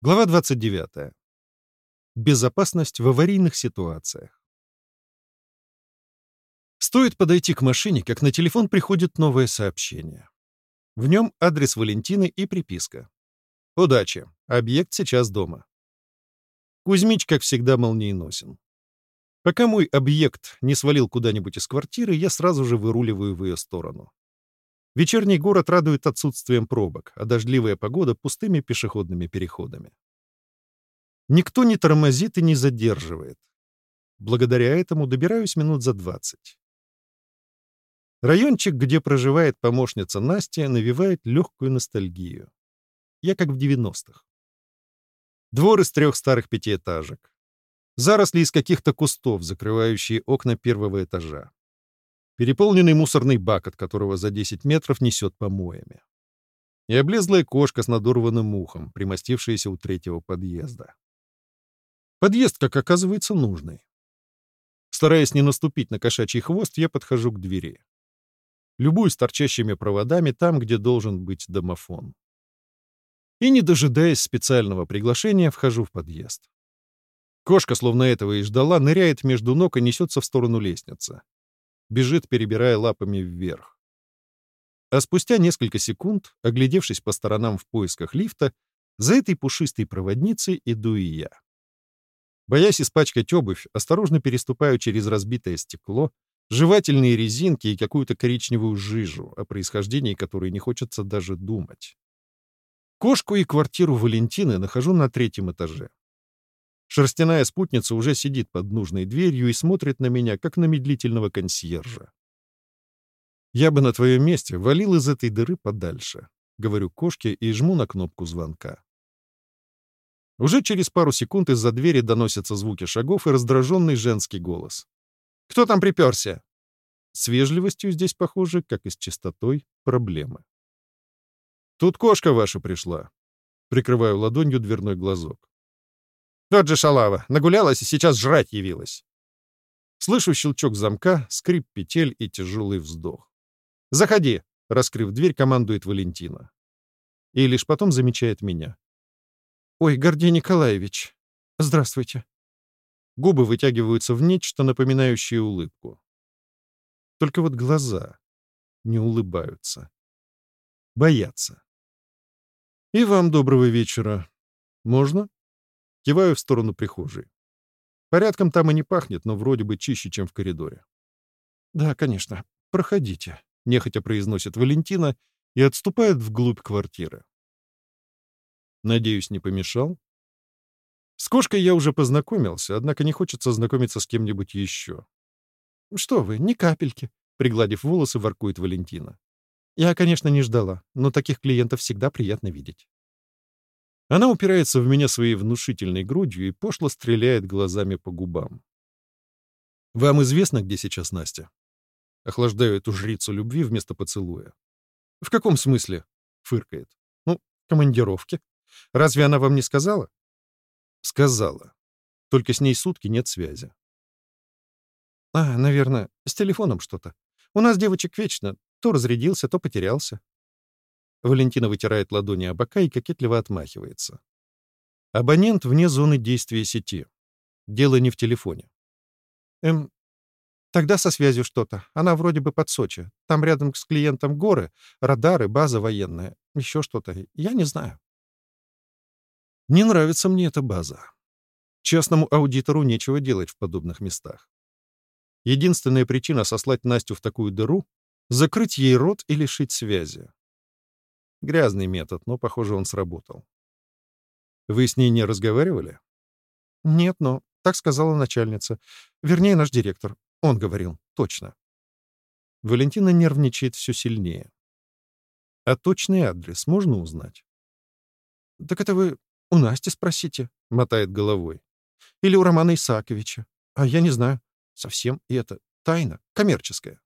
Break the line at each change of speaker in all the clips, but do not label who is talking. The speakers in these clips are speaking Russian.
Глава 29. Безопасность в аварийных ситуациях. Стоит подойти к машине, как на телефон приходит новое сообщение. В нем адрес Валентины и приписка. «Удачи! Объект сейчас дома». Кузьмич, как всегда, молниеносен. Пока мой объект не свалил куда-нибудь из квартиры, я сразу же выруливаю в ее сторону. Вечерний город радует отсутствием пробок, а дождливая погода — пустыми пешеходными переходами. Никто не тормозит и не задерживает. Благодаря этому добираюсь минут за 20. Райончик, где проживает помощница Настя, навевает легкую ностальгию. Я как в 90-х. Двор из трех старых пятиэтажек. Заросли из каких-то кустов, закрывающие окна первого этажа переполненный мусорный бак, от которого за 10 метров несет помоями. И облезлая кошка с надорванным ухом, примостившаяся у третьего подъезда. Подъезд, как оказывается, нужный. Стараясь не наступить на кошачий хвост, я подхожу к двери. Любуюсь торчащими проводами там, где должен быть домофон. И, не дожидаясь специального приглашения, вхожу в подъезд. Кошка, словно этого и ждала, ныряет между ног и несется в сторону лестницы бежит, перебирая лапами вверх. А спустя несколько секунд, оглядевшись по сторонам в поисках лифта, за этой пушистой проводницей иду и я. Боясь испачкать обувь, осторожно переступаю через разбитое стекло, жевательные резинки и какую-то коричневую жижу, о происхождении которой не хочется даже думать. Кошку и квартиру Валентины нахожу на третьем этаже. Шерстяная спутница уже сидит под нужной дверью и смотрит на меня, как на медлительного консьержа. «Я бы на твоем месте валил из этой дыры подальше», — говорю кошке и жму на кнопку звонка. Уже через пару секунд из-за двери доносятся звуки шагов и раздраженный женский голос. «Кто там приперся?» С вежливостью здесь, похоже, как и с чистотой, проблемы. «Тут кошка ваша пришла». Прикрываю ладонью дверной глазок. Тот же шалава. Нагулялась и сейчас жрать явилась. Слышу щелчок замка, скрип петель и тяжелый вздох. «Заходи!» — раскрыв дверь, командует Валентина. И лишь потом замечает меня. «Ой, Гордей Николаевич, здравствуйте». Губы вытягиваются в нечто, напоминающее улыбку. Только вот глаза не улыбаются. Боятся. «И вам доброго вечера. Можно?» Киваю в сторону прихожей. Порядком там и не пахнет, но вроде бы чище, чем в коридоре. «Да, конечно. Проходите», — нехотя произносит Валентина и отступает вглубь квартиры. Надеюсь, не помешал? С кошкой я уже познакомился, однако не хочется знакомиться с кем-нибудь еще. «Что вы, ни капельки», — пригладив волосы, воркует Валентина. «Я, конечно, не ждала, но таких клиентов всегда приятно видеть». Она упирается в меня своей внушительной грудью и пошло стреляет глазами по губам. «Вам известно, где сейчас Настя?» Охлаждаю эту жрицу любви вместо поцелуя. «В каком смысле?» — фыркает. «Ну, командировке. Разве она вам не сказала?» «Сказала. Только с ней сутки нет связи». «А, наверное, с телефоном что-то. У нас девочек вечно. То разрядился, то потерялся. Валентина вытирает ладони о бока и кокетливо отмахивается. Абонент вне зоны действия сети. Дело не в телефоне. Эм, тогда со связью что-то. Она вроде бы под Сочи. Там рядом с клиентом горы, радары, база военная. Еще что-то. Я не знаю. Не нравится мне эта база. Частному аудитору нечего делать в подобных местах. Единственная причина сослать Настю в такую дыру — закрыть ей рот и лишить связи. Грязный метод, но, похоже, он сработал. Вы с ней не разговаривали? Нет, но так сказала начальница. Вернее, наш директор. Он говорил. Точно. Валентина нервничает все сильнее. А точный адрес можно узнать? Так это вы у Насти спросите, мотает головой. Или у Романа Исааковича. А я не знаю. Совсем и это тайна, коммерческая.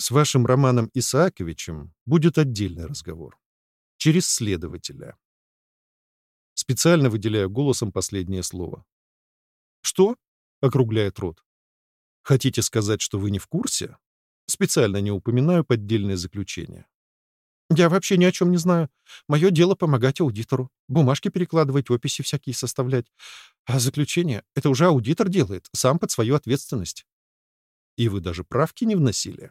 С вашим Романом Исааковичем будет отдельный разговор. Через следователя. Специально выделяю голосом последнее слово. «Что?» — округляет рот. «Хотите сказать, что вы не в курсе?» Специально не упоминаю поддельное заключение. Я вообще ни о чем не знаю. Мое дело помогать аудитору, бумажки перекладывать, описи всякие составлять. А заключение — это уже аудитор делает, сам под свою ответственность. И вы даже правки не вносили?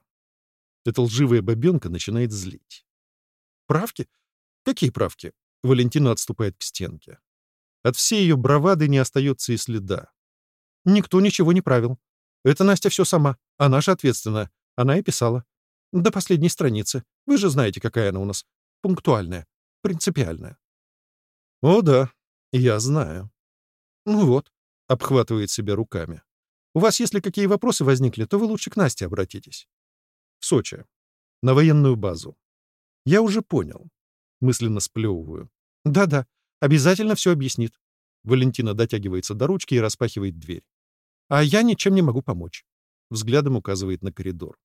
Эта лживая бабенка начинает злить. Правки? Какие правки? Валентина отступает к стенке. От всей ее бравады не остается и следа. Никто ничего не правил. Это Настя все сама. Она же ответственная. Она и писала. До последней страницы. Вы же знаете, какая она у нас. Пунктуальная. Принципиальная. О, да. Я знаю. Ну вот. Обхватывает себя руками. У вас, если какие вопросы возникли, то вы лучше к Насте обратитесь. Сочи. На военную базу. Я уже понял. Мысленно сплевываю. Да-да, обязательно все объяснит. Валентина дотягивается до ручки и распахивает дверь. А я ничем не могу помочь. Взглядом указывает на коридор.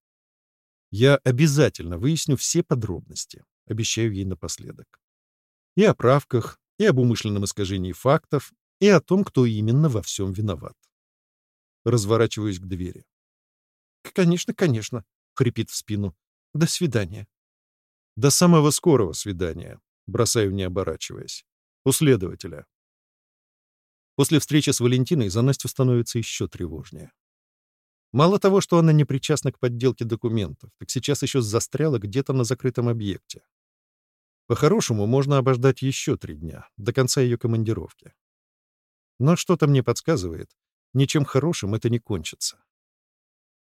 Я обязательно выясню все подробности, обещаю ей напоследок. И о правках, и об умышленном искажении фактов, и о том, кто именно во всем виноват. Разворачиваюсь к двери. «Конечно, конечно», — хрипит в спину. «До свидания». «До самого скорого свидания», — бросаю, не оборачиваясь. «У следователя». После встречи с Валентиной за Настю становится еще тревожнее. Мало того, что она не причастна к подделке документов, так сейчас еще застряла где-то на закрытом объекте. По-хорошему, можно обождать еще три дня, до конца ее командировки. Но что-то мне подсказывает, ничем хорошим это не кончится.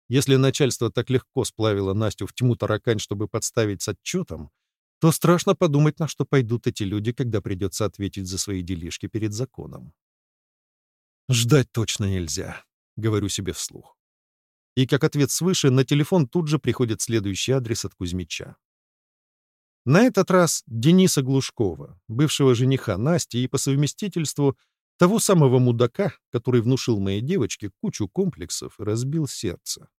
Если начальство так легко сплавило Настю в тьму таракань, чтобы подставить с отчетом, то страшно подумать, на что пойдут эти люди, когда придется ответить за свои делишки перед законом. «Ждать точно нельзя», — говорю себе вслух. И как ответ свыше, на телефон тут же приходит следующий адрес от Кузьмича. На этот раз Дениса Глушкова, бывшего жениха Насти и по совместительству того самого мудака, который внушил моей девочке кучу комплексов и разбил сердце.